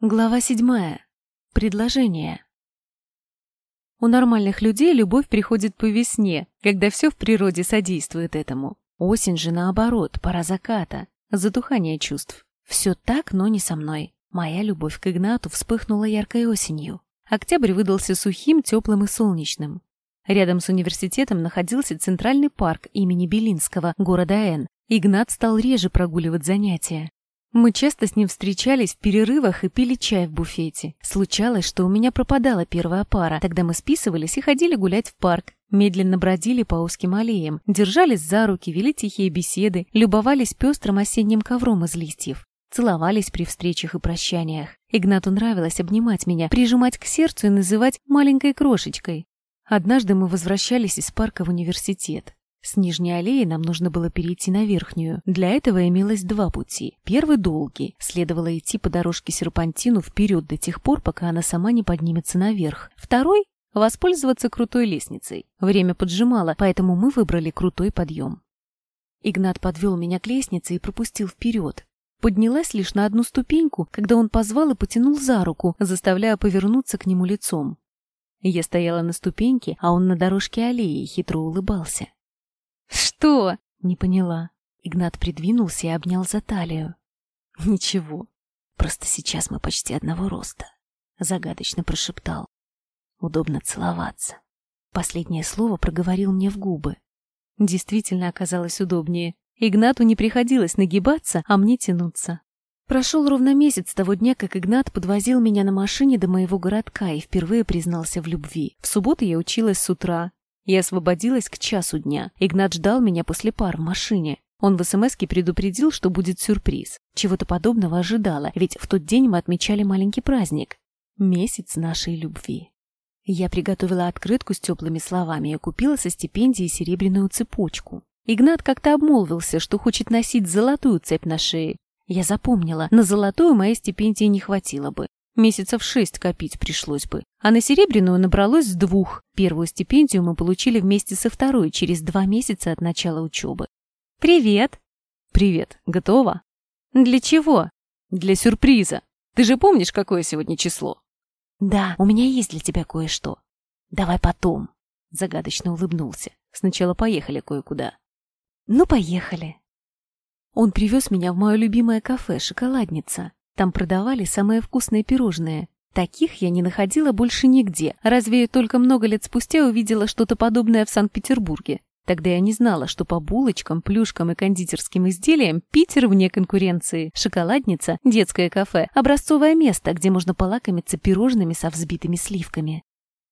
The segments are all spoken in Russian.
Глава седьмая. Предложение. У нормальных людей любовь приходит по весне, когда все в природе содействует этому. Осень же наоборот, пора заката, затухание чувств. Все так, но не со мной. Моя любовь к Игнату вспыхнула яркой осенью. Октябрь выдался сухим, теплым и солнечным. Рядом с университетом находился центральный парк имени Белинского, города Н. Игнат стал реже прогуливать занятия. Мы часто с ним встречались в перерывах и пили чай в буфете. Случалось, что у меня пропадала первая пара. Тогда мы списывались и ходили гулять в парк. Медленно бродили по узким аллеям, держались за руки, вели тихие беседы, любовались пестрым осенним ковром из листьев. Целовались при встречах и прощаниях. Игнату нравилось обнимать меня, прижимать к сердцу и называть маленькой крошечкой. Однажды мы возвращались из парка в университет. С нижней аллеи нам нужно было перейти на верхнюю. Для этого имелось два пути. Первый долгий. Следовало идти по дорожке серпантину вперед до тех пор, пока она сама не поднимется наверх. Второй — воспользоваться крутой лестницей. Время поджимало, поэтому мы выбрали крутой подъем. Игнат подвел меня к лестнице и пропустил вперед. Поднялась лишь на одну ступеньку, когда он позвал и потянул за руку, заставляя повернуться к нему лицом. Я стояла на ступеньке, а он на дорожке аллеи хитро улыбался. «Что?» — не поняла. Игнат придвинулся и обнял за талию. «Ничего, просто сейчас мы почти одного роста», — загадочно прошептал. «Удобно целоваться». Последнее слово проговорил мне в губы. Действительно оказалось удобнее. Игнату не приходилось нагибаться, а мне тянуться. Прошел ровно месяц с того дня, как Игнат подвозил меня на машине до моего городка и впервые признался в любви. В субботу я училась с утра, я освободилась к часу дня. Игнат ждал меня после пар в машине. Он в СМСке предупредил, что будет сюрприз. Чего-то подобного ожидала, ведь в тот день мы отмечали маленький праздник. Месяц нашей любви. Я приготовила открытку с теплыми словами и купила со стипендии серебряную цепочку. Игнат как-то обмолвился, что хочет носить золотую цепь на шее. Я запомнила, на золотую моей стипендии не хватило бы. Месяцев шесть копить пришлось бы. А на серебряную набралось с двух. Первую стипендию мы получили вместе со второй через два месяца от начала учебы. «Привет!» «Привет. Готова?» «Для чего?» «Для сюрприза. Ты же помнишь, какое сегодня число?» «Да, у меня есть для тебя кое-что. Давай потом», — загадочно улыбнулся. «Сначала поехали кое-куда». «Ну, поехали». Он привез меня в мое любимое кафе «Шоколадница». Там продавали самые вкусные пирожные. Таких я не находила больше нигде, разве только много лет спустя увидела что-то подобное в Санкт-Петербурге. Тогда я не знала, что по булочкам, плюшкам и кондитерским изделиям Питер вне конкуренции. Шоколадница, детское кафе, образцовое место, где можно полакомиться пирожными со взбитыми сливками.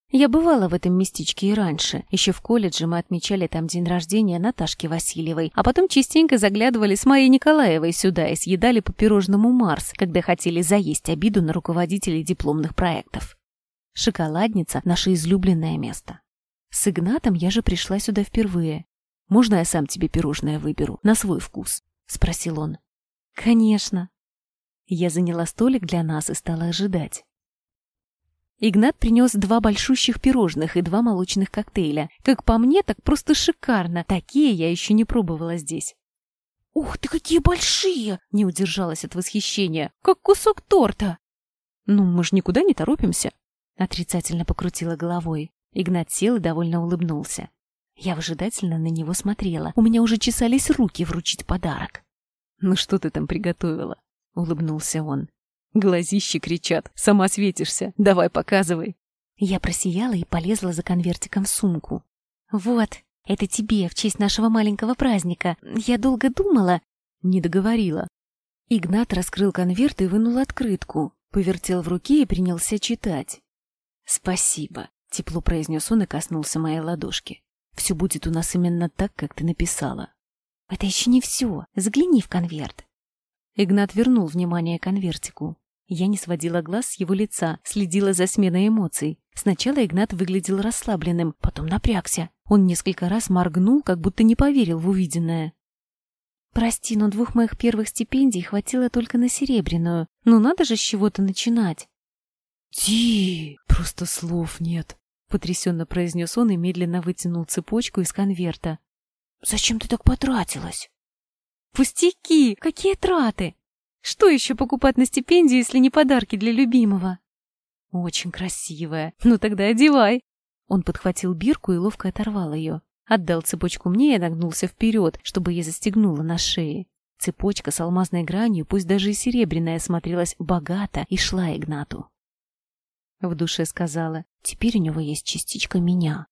Я бывала в этом местечке и раньше. Еще в колледже мы отмечали там день рождения Наташки Васильевой, а потом частенько заглядывали с Майей Николаевой сюда и съедали по пирожному Марс, когда хотели заесть обиду на руководителей дипломных проектов. Шоколадница — наше излюбленное место. С Игнатом я же пришла сюда впервые. «Можно я сам тебе пирожное выберу, на свой вкус?» — спросил он. «Конечно». Я заняла столик для нас и стала ожидать. Игнат принес два большущих пирожных и два молочных коктейля. Как по мне, так просто шикарно. Такие я еще не пробовала здесь. «Ух ты, какие большие!» — не удержалась от восхищения. «Как кусок торта!» «Ну, мы же никуда не торопимся!» Отрицательно покрутила головой. Игнат сел и довольно улыбнулся. Я выжидательно на него смотрела. У меня уже чесались руки вручить подарок. «Ну что ты там приготовила?» — улыбнулся он. Глазищи кричат. Сама светишься. Давай, показывай. Я просияла и полезла за конвертиком в сумку. Вот, это тебе в честь нашего маленького праздника. Я долго думала. Не договорила. Игнат раскрыл конверт и вынул открытку, повертел в руке и принялся читать. «Спасибо», — тепло произнес он и коснулся моей ладошки. «Все будет у нас именно так, как ты написала». «Это еще не все. Загляни в конверт». Игнат вернул внимание конвертику. Я не сводила глаз с его лица, следила за сменой эмоций. Сначала Игнат выглядел расслабленным, потом напрягся. Он несколько раз моргнул, как будто не поверил в увиденное. «Прости, но двух моих первых стипендий хватило только на серебряную. Ну надо же с чего-то начинать». «Ди! Просто слов нет!» — потрясенно произнес он и медленно вытянул цепочку из конверта. «Зачем ты так потратилась?» «Пустяки! Какие траты!» Что еще покупать на стипендию, если не подарки для любимого? Очень красивая. Ну тогда одевай. Он подхватил бирку и ловко оторвал ее. Отдал цепочку мне и нагнулся вперед, чтобы я застегнула на шее. Цепочка с алмазной гранью, пусть даже и серебряная, смотрелась богато и шла Игнату. В душе сказала, теперь у него есть частичка меня.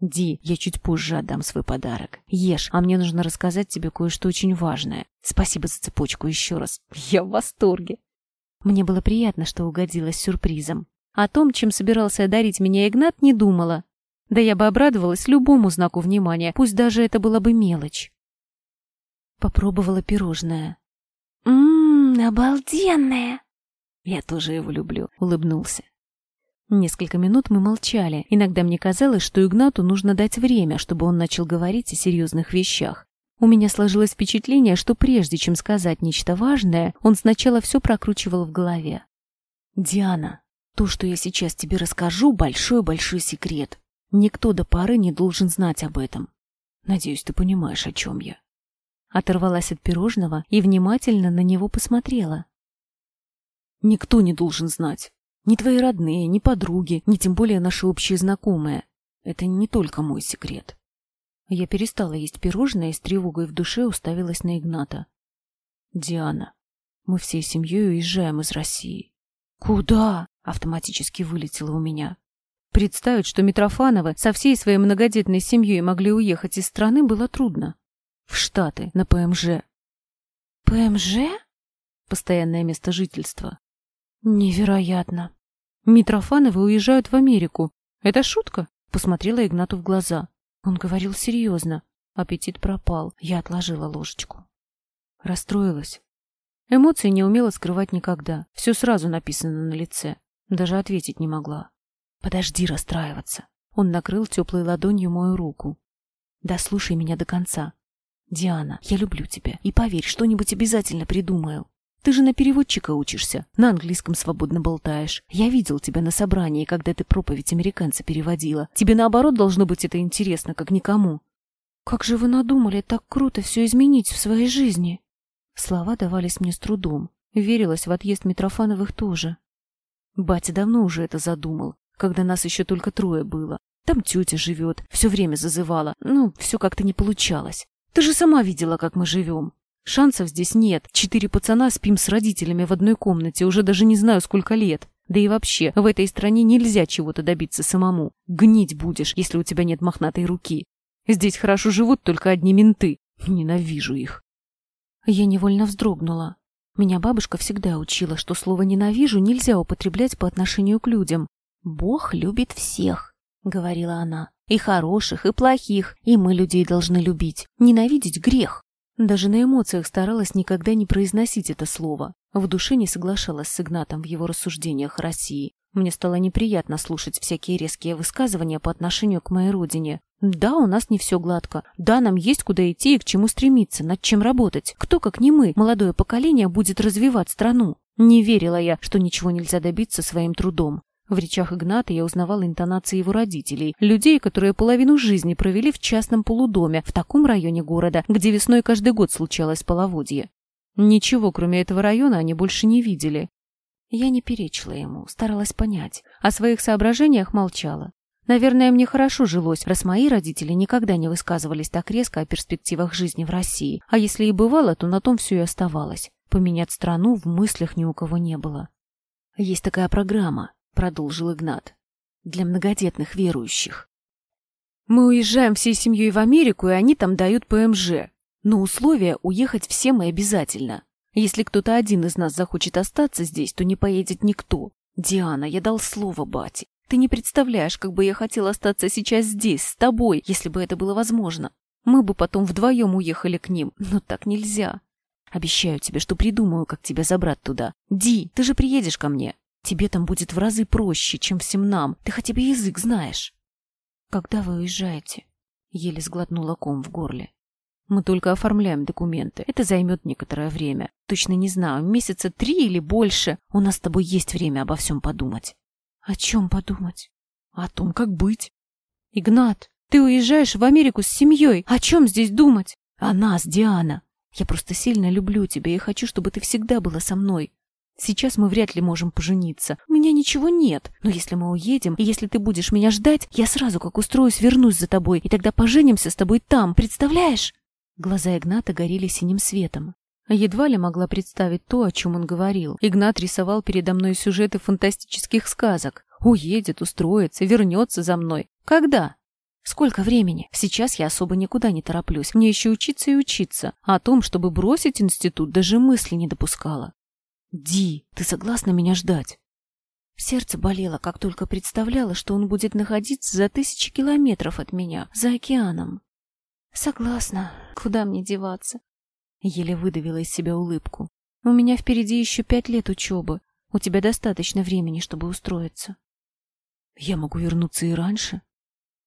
Ди, я чуть позже отдам свой подарок. Ешь, а мне нужно рассказать тебе кое-что очень важное. Спасибо за цепочку еще раз. Я в восторге. Мне было приятно, что угодилась сюрпризом. О том, чем собирался одарить меня Игнат, не думала. Да я бы обрадовалась любому знаку внимания, пусть даже это была бы мелочь. Попробовала пирожное. «Ммм, обалденное!» «Я тоже его люблю», — улыбнулся. Несколько минут мы молчали. Иногда мне казалось, что Игнату нужно дать время, чтобы он начал говорить о серьезных вещах. У меня сложилось впечатление, что прежде чем сказать нечто важное, он сначала все прокручивал в голове. «Диана, то, что я сейчас тебе расскажу, большой-большой секрет. Никто до поры не должен знать об этом. Надеюсь, ты понимаешь, о чем я». Оторвалась от пирожного и внимательно на него посмотрела. «Никто не должен знать. Ни твои родные, ни подруги, ни тем более наши общие знакомые. Это не только мой секрет. Я перестала есть пирожное и с тревогой в душе уставилась на Игната. «Диана, мы всей семьей уезжаем из России». «Куда?» — автоматически вылетело у меня. Представить, что Митрофановы со всей своей многодетной семьей могли уехать из страны, было трудно. В Штаты, на ПМЖ. «ПМЖ?» Постоянное место жительства. «Невероятно!» Митрофановы уезжают в Америку. Это шутка? Посмотрела Игнату в глаза. Он говорил серьезно. Аппетит пропал. Я отложила ложечку. Расстроилась. Эмоции не умела скрывать никогда. Все сразу написано на лице. Даже ответить не могла. Подожди расстраиваться. Он накрыл теплой ладонью мою руку. Да слушай меня до конца. Диана, я люблю тебя. И поверь, что-нибудь обязательно придумаю. Ты же на переводчика учишься, на английском свободно болтаешь. Я видел тебя на собрании, когда ты проповедь американца переводила. Тебе, наоборот, должно быть это интересно, как никому. Как же вы надумали так круто все изменить в своей жизни? Слова давались мне с трудом. Верилась в отъезд Митрофановых тоже. Батя давно уже это задумал, когда нас еще только трое было. Там тетя живет, все время зазывала. Ну, все как-то не получалось. Ты же сама видела, как мы живем. Шансов здесь нет. Четыре пацана спим с родителями в одной комнате, уже даже не знаю, сколько лет. Да и вообще, в этой стране нельзя чего-то добиться самому. Гнить будешь, если у тебя нет мохнатой руки. Здесь хорошо живут только одни менты. Ненавижу их. Я невольно вздрогнула. Меня бабушка всегда учила, что слово «ненавижу» нельзя употреблять по отношению к людям. «Бог любит всех», — говорила она. «И хороших, и плохих, и мы людей должны любить. Ненавидеть — грех». Даже на эмоциях старалась никогда не произносить это слово. В душе не соглашалась с Игнатом в его рассуждениях о России. Мне стало неприятно слушать всякие резкие высказывания по отношению к моей родине. Да, у нас не все гладко. Да, нам есть куда идти и к чему стремиться, над чем работать. Кто, как не мы, молодое поколение, будет развивать страну? Не верила я, что ничего нельзя добиться своим трудом. В речах Игната я узнавала интонации его родителей, людей, которые половину жизни провели в частном полудоме в таком районе города, где весной каждый год случалось половодье. Ничего, кроме этого района, они больше не видели. Я не перечила ему, старалась понять. О своих соображениях молчала. Наверное, мне хорошо жилось, раз мои родители никогда не высказывались так резко о перспективах жизни в России. А если и бывало, то на том все и оставалось. Поменять страну в мыслях ни у кого не было. Есть такая программа продолжил Игнат. Для многодетных верующих. Мы уезжаем всей семьей в Америку, и они там дают ПМЖ. Но условие уехать всем и обязательно. Если кто-то один из нас захочет остаться здесь, то не поедет никто. Диана, я дал слово бате. Ты не представляешь, как бы я хотел остаться сейчас здесь, с тобой, если бы это было возможно. Мы бы потом вдвоем уехали к ним, но так нельзя. Обещаю тебе, что придумаю, как тебя забрать туда. Ди, ты же приедешь ко мне. Тебе там будет в разы проще, чем всем нам. Ты хотя бы язык знаешь. Когда вы уезжаете? Еле сглотнула ком в горле. Мы только оформляем документы. Это займет некоторое время. Точно не знаю, месяца три или больше. У нас с тобой есть время обо всем подумать. О чем подумать? О том, как быть. Игнат, ты уезжаешь в Америку с семьей. О чем здесь думать? О нас, Диана. Я просто сильно люблю тебя и хочу, чтобы ты всегда была со мной. Сейчас мы вряд ли можем пожениться. У меня ничего нет. Но если мы уедем, и если ты будешь меня ждать, я сразу, как устроюсь, вернусь за тобой, и тогда поженимся с тобой там, представляешь?» Глаза Игната горели синим светом. Едва ли могла представить то, о чем он говорил. Игнат рисовал передо мной сюжеты фантастических сказок. Уедет, устроится, вернется за мной. Когда? Сколько времени? Сейчас я особо никуда не тороплюсь. Мне еще учиться и учиться. А о том, чтобы бросить институт, даже мысли не допускала. Ди, ты согласна меня ждать? Сердце болело, как только представляла, что он будет находиться за тысячи километров от меня, за океаном. Согласна. Куда мне деваться? Еле выдавила из себя улыбку. У меня впереди еще пять лет учебы. У тебя достаточно времени, чтобы устроиться. Я могу вернуться и раньше.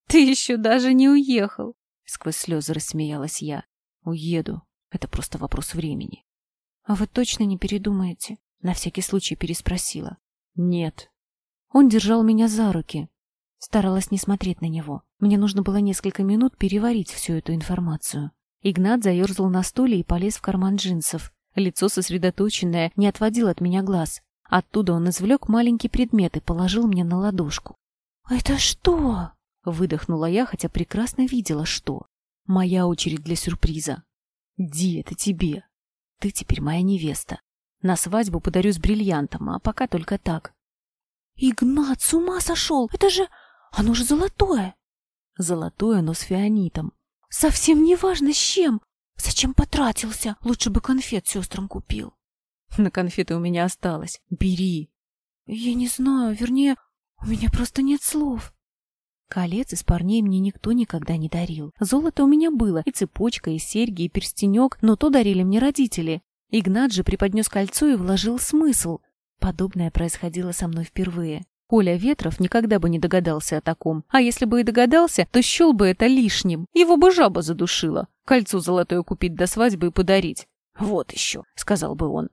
Ты еще даже не уехал. Сквозь слезы рассмеялась я. Уеду. Это просто вопрос времени. А вы точно не передумаете? На всякий случай переспросила. Нет. Он держал меня за руки. Старалась не смотреть на него. Мне нужно было несколько минут переварить всю эту информацию. Игнат заерзал на стуле и полез в карман джинсов. Лицо сосредоточенное не отводил от меня глаз. Оттуда он извлек маленький предмет и положил мне на ладошку. «Это что?» — выдохнула я, хотя прекрасно видела, что. «Моя очередь для сюрприза. Ди, это тебе. Ты теперь моя невеста. На свадьбу подарю с бриллиантом, а пока только так». «Игнат, с ума сошел! Это же... Оно же золотое!» «Золотое, но с фианитом. Совсем не важно с чем. Зачем потратился? Лучше бы конфет сестрам купил. На конфеты у меня осталось. Бери. Я не знаю, вернее, у меня просто нет слов. Колец из парней мне никто никогда не дарил. Золото у меня было, и цепочка, и серьги, и перстенек, но то дарили мне родители. Игнат же преподнес кольцо и вложил смысл. Подобное происходило со мной впервые. Коля Ветров никогда бы не догадался о таком. А если бы и догадался, то счел бы это лишним. Его бы жаба задушила. Кольцо золотое купить до свадьбы и подарить. «Вот еще», — сказал бы он.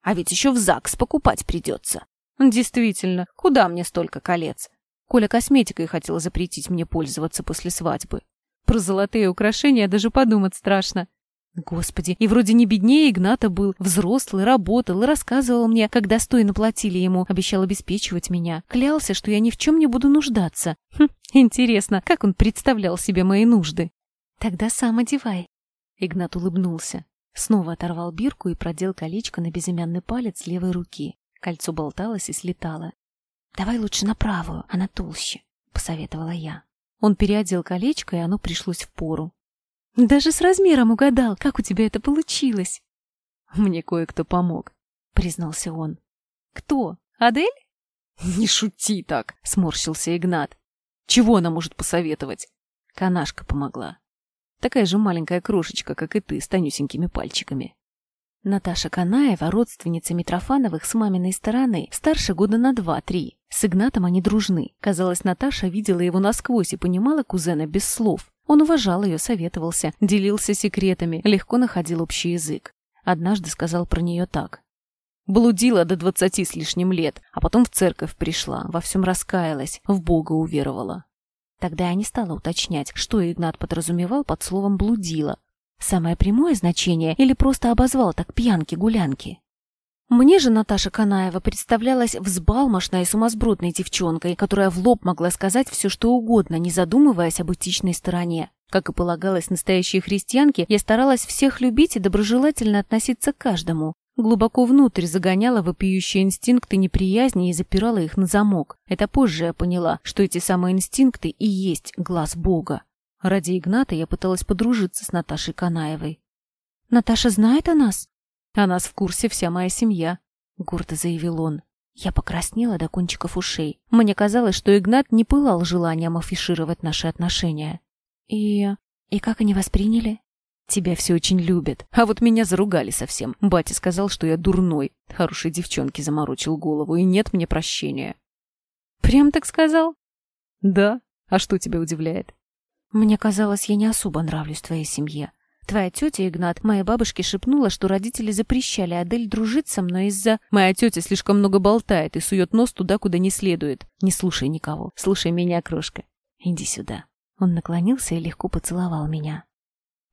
«А ведь еще в ЗАГС покупать придется». «Действительно, куда мне столько колец?» Коля косметикой хотел запретить мне пользоваться после свадьбы. Про золотые украшения даже подумать страшно. Господи, и вроде не беднее Игната был, взрослый, работал и рассказывал мне, как достойно платили ему, обещал обеспечивать меня, клялся, что я ни в чем не буду нуждаться. Хм, интересно, как он представлял себе мои нужды? Тогда сам одевай. Игнат улыбнулся. Снова оторвал бирку и продел колечко на безымянный палец левой руки. Кольцо болталось и слетало. «Давай лучше на правую, она толще», — посоветовала я. Он переодел колечко, и оно пришлось в пору. Даже с размером угадал, как у тебя это получилось. Мне кое-кто помог, признался он. Кто? Адель? Не шути так, сморщился Игнат. Чего она может посоветовать? Канашка помогла. Такая же маленькая крошечка, как и ты, с тонюсенькими пальчиками. Наташа Канаева, родственница Митрофановых с маминой стороны, старше года на два-три. С Игнатом они дружны. Казалось, Наташа видела его насквозь и понимала кузена без слов. Он уважал ее, советовался, делился секретами, легко находил общий язык. Однажды сказал про нее так. Блудила до двадцати с лишним лет, а потом в церковь пришла, во всем раскаялась, в Бога уверовала. Тогда я не стала уточнять, что Игнат подразумевал под словом «блудила». Самое прямое значение или просто обозвал так пьянки-гулянки? Мне же Наташа Канаева представлялась взбалмошной и сумасбродной девчонкой, которая в лоб могла сказать все, что угодно, не задумываясь об этичной стороне. Как и полагалось настоящей христианке, я старалась всех любить и доброжелательно относиться к каждому. Глубоко внутрь загоняла вопиющие инстинкты неприязни и запирала их на замок. Это позже я поняла, что эти самые инстинкты и есть глаз Бога. Ради Игната я пыталась подружиться с Наташей Канаевой. «Наташа знает о нас?» «О нас в курсе вся моя семья», — гордо заявил он. Я покраснела до кончиков ушей. Мне казалось, что Игнат не пылал желанием афишировать наши отношения. «И... и как они восприняли?» «Тебя все очень любят. А вот меня заругали совсем. Батя сказал, что я дурной. Хорошей девчонке заморочил голову, и нет мне прощения». «Прям так сказал?» «Да. А что тебя удивляет?» «Мне казалось, я не особо нравлюсь твоей семье. Твоя тетя, Игнат, моей бабушке шепнула, что родители запрещали Адель дружить со мной из-за... Моя тетя слишком много болтает и сует нос туда, куда не следует. Не слушай никого. Слушай меня, крошка. Иди сюда. Он наклонился и легко поцеловал меня.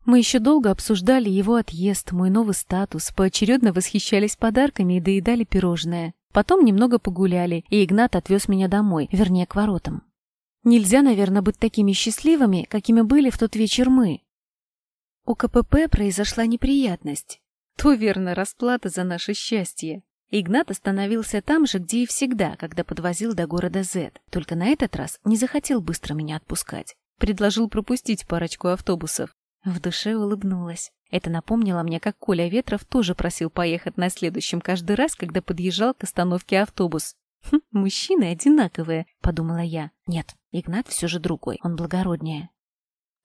Мы еще долго обсуждали его отъезд, мой новый статус, поочередно восхищались подарками и доедали пирожное. Потом немного погуляли, и Игнат отвез меня домой, вернее, к воротам. Нельзя, наверное, быть такими счастливыми, какими были в тот вечер мы. У КПП произошла неприятность. То верно расплата за наше счастье. Игнат остановился там же, где и всегда, когда подвозил до города З. Только на этот раз не захотел быстро меня отпускать. Предложил пропустить парочку автобусов. В душе улыбнулась. Это напомнило мне, как Коля Ветров тоже просил поехать на следующем каждый раз, когда подъезжал к остановке автобус. «Хм, «Мужчины одинаковые», — подумала я. «Нет, Игнат все же другой, он благороднее».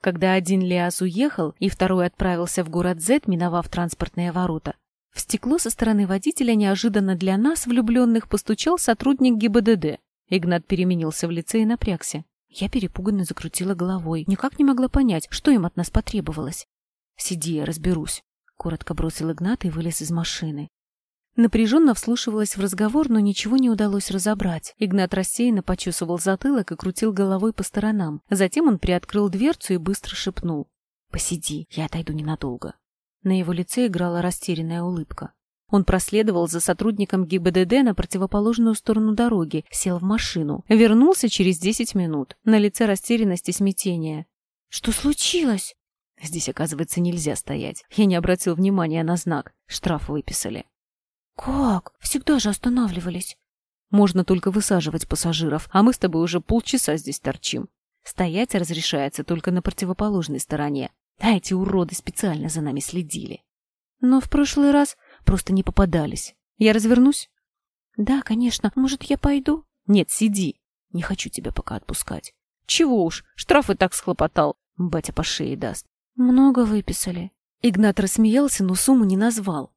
Когда один Лиас уехал, и второй отправился в город З, миновав транспортные ворота, в стекло со стороны водителя неожиданно для нас, влюбленных, постучал сотрудник ГИБДД. Игнат переменился в лице и напрягся. Я перепуганно закрутила головой, никак не могла понять, что им от нас потребовалось. «Сиди, я разберусь», — коротко бросил Игнат и вылез из машины. Напряженно вслушивалась в разговор, но ничего не удалось разобрать. Игнат рассеянно почесывал затылок и крутил головой по сторонам. Затем он приоткрыл дверцу и быстро шепнул. «Посиди, я отойду ненадолго». На его лице играла растерянная улыбка. Он проследовал за сотрудником ГИБДД на противоположную сторону дороги, сел в машину. Вернулся через десять минут. На лице растерянность и смятение. «Что случилось?» Здесь, оказывается, нельзя стоять. Я не обратил внимания на знак. Штраф выписали. «Как? Всегда же останавливались». «Можно только высаживать пассажиров, а мы с тобой уже полчаса здесь торчим. Стоять разрешается только на противоположной стороне. А эти уроды специально за нами следили. Но в прошлый раз просто не попадались. Я развернусь?» «Да, конечно. Может, я пойду?» «Нет, сиди. Не хочу тебя пока отпускать». «Чего уж, штраф и так схлопотал. Батя по шее даст». «Много выписали». Игнат рассмеялся, но сумму не назвал.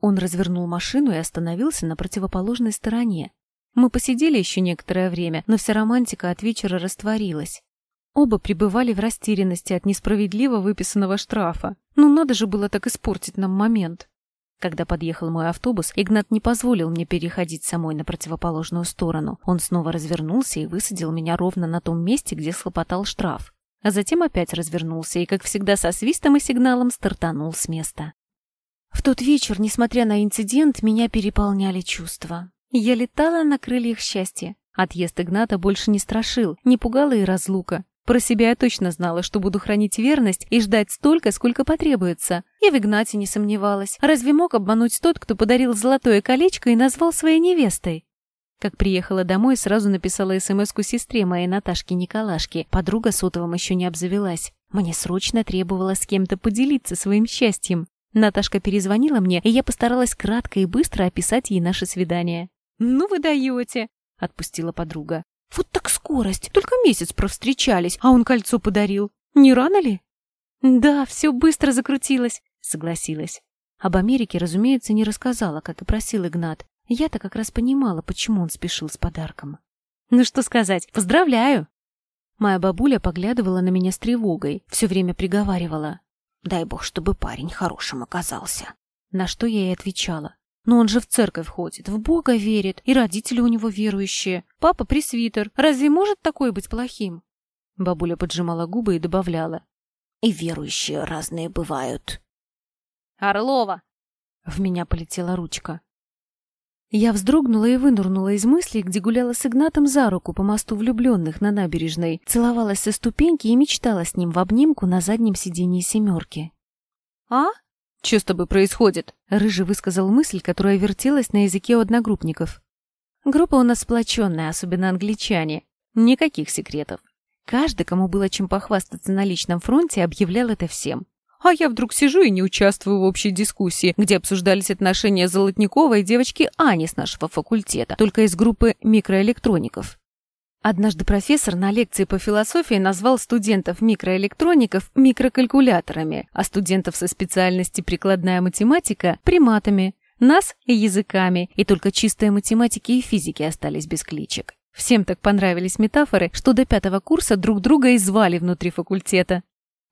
Он развернул машину и остановился на противоположной стороне. Мы посидели еще некоторое время, но вся романтика от вечера растворилась. Оба пребывали в растерянности от несправедливо выписанного штрафа. Ну надо же было так испортить нам момент. Когда подъехал мой автобус, Игнат не позволил мне переходить самой на противоположную сторону. Он снова развернулся и высадил меня ровно на том месте, где схлопотал штраф. А затем опять развернулся и, как всегда, со свистом и сигналом стартанул с места. В тот вечер, несмотря на инцидент, меня переполняли чувства. Я летала на крыльях счастья. Отъезд Игната больше не страшил, не пугала и разлука. Про себя я точно знала, что буду хранить верность и ждать столько, сколько потребуется. И в Игнате не сомневалась. Разве мог обмануть тот, кто подарил золотое колечко и назвал своей невестой? Как приехала домой, сразу написала смс-ку сестре моей Наташке Николашке. Подруга сотовым еще не обзавелась. Мне срочно требовалось с кем-то поделиться своим счастьем. Наташка перезвонила мне, и я постаралась кратко и быстро описать ей наше свидание. «Ну вы даете!» — отпустила подруга. «Вот так скорость! Только месяц провстречались, а он кольцо подарил. Не рано ли?» «Да, все быстро закрутилось», — согласилась. Об Америке, разумеется, не рассказала, как и просил Игнат. Я-то как раз понимала, почему он спешил с подарком. «Ну что сказать, поздравляю!» Моя бабуля поглядывала на меня с тревогой, все время приговаривала. Дай бог, чтобы парень хорошим оказался. На что я и отвечала. Но он же в церковь ходит, в Бога верит, и родители у него верующие. Папа пресвитер. Разве может такой быть плохим? Бабуля поджимала губы и добавляла. И верующие разные бывают. Орлова! В меня полетела ручка. Я вздрогнула и вынурнула из мыслей, где гуляла с Игнатом за руку по мосту влюбленных на набережной, целовалась со ступеньки и мечтала с ним в обнимку на заднем сидении семерки. «А? Что с тобой происходит?» Рыжий высказал мысль, которая вертелась на языке у одногруппников. Группа у нас сплоченная, особенно англичане. Никаких секретов. Каждый, кому было чем похвастаться на личном фронте, объявлял это всем. А я вдруг сижу и не участвую в общей дискуссии, где обсуждались отношения Золотникова и девочки Ани с нашего факультета, только из группы микроэлектроников. Однажды профессор на лекции по философии назвал студентов-микроэлектроников микрокалькуляторами, а студентов со специальности прикладная математика – приматами, нас – языками, и только чистые математики и физики остались без кличек. Всем так понравились метафоры, что до пятого курса друг друга и звали внутри факультета.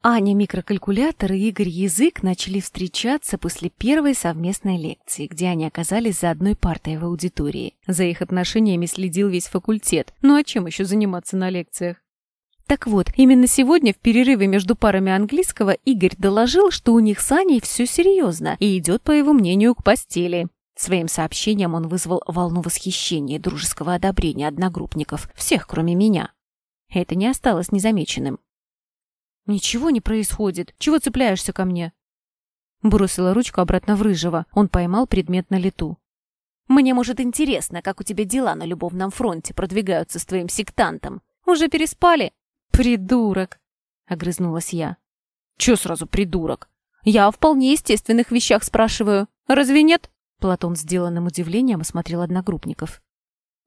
Аня микрокалькулятор и Игорь язык начали встречаться после первой совместной лекции, где они оказались за одной партой в аудитории. За их отношениями следил весь факультет. Ну а чем еще заниматься на лекциях? Так вот, именно сегодня в перерыве между парами английского Игорь доложил, что у них с Аней все серьезно и идет, по его мнению, к постели. Своим сообщением он вызвал волну восхищения и дружеского одобрения одногруппников, всех, кроме меня. Это не осталось незамеченным. «Ничего не происходит. Чего цепляешься ко мне?» Бросила ручку обратно в Рыжего. Он поймал предмет на лету. «Мне, может, интересно, как у тебя дела на любовном фронте продвигаются с твоим сектантом. Уже переспали?» «Придурок!» — огрызнулась я. «Чё сразу придурок? Я о вполне естественных вещах спрашиваю. Разве нет?» Платон сделанным удивлением осмотрел одногруппников.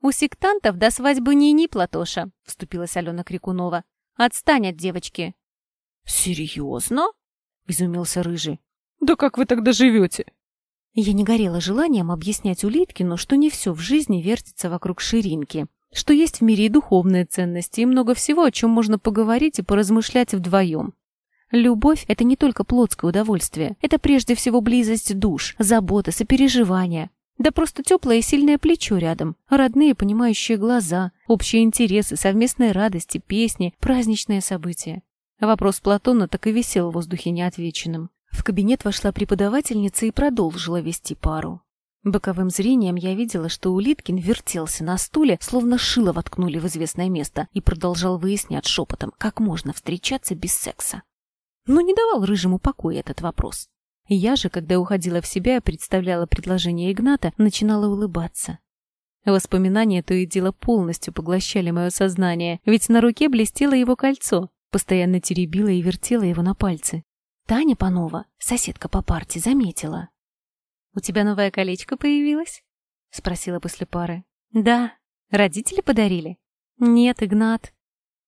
«У сектантов до свадьбы ни-ни, Платоша», — вступилась Алена Крикунова. «Отстань от девочки». «Серьезно?» — изумился Рыжий. «Да как вы тогда живете?» Я не горела желанием объяснять Улиткину, что не все в жизни вертится вокруг ширинки что есть в мире и духовные ценности, и много всего, о чем можно поговорить и поразмышлять вдвоем. Любовь — это не только плотское удовольствие, это прежде всего близость душ, забота, сопереживание. Да просто теплое и сильное плечо рядом, родные понимающие глаза, общие интересы, совместные радости, песни, праздничные события. Вопрос Платона так и висел в воздухе неотвеченным. В кабинет вошла преподавательница и продолжила вести пару. Боковым зрением я видела, что Улиткин вертелся на стуле, словно шило воткнули в известное место, и продолжал выяснять шепотом, как можно встречаться без секса. Но не давал Рыжему покоя этот вопрос. Я же, когда уходила в себя и представляла предложение Игната, начинала улыбаться. Воспоминания то и дело полностью поглощали мое сознание, ведь на руке блестело его кольцо, постоянно теребила и вертела его на пальцы. Таня Панова, соседка по парте, заметила, «У тебя новое колечко появилось?» — спросила после пары. «Да. Родители подарили?» «Нет, Игнат».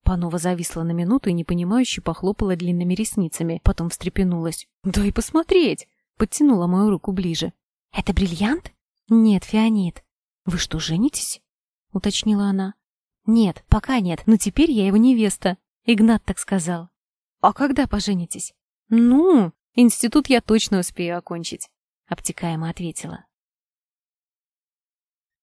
Панова зависла на минуту и непонимающе похлопала длинными ресницами, потом встрепенулась. «Да и посмотреть!» — подтянула мою руку ближе. «Это бриллиант?» «Нет, фианит». «Вы что, женитесь?» — уточнила она. «Нет, пока нет, но теперь я его невеста. Игнат так сказал». «А когда поженитесь?» «Ну, институт я точно успею окончить обтекаемо ответила.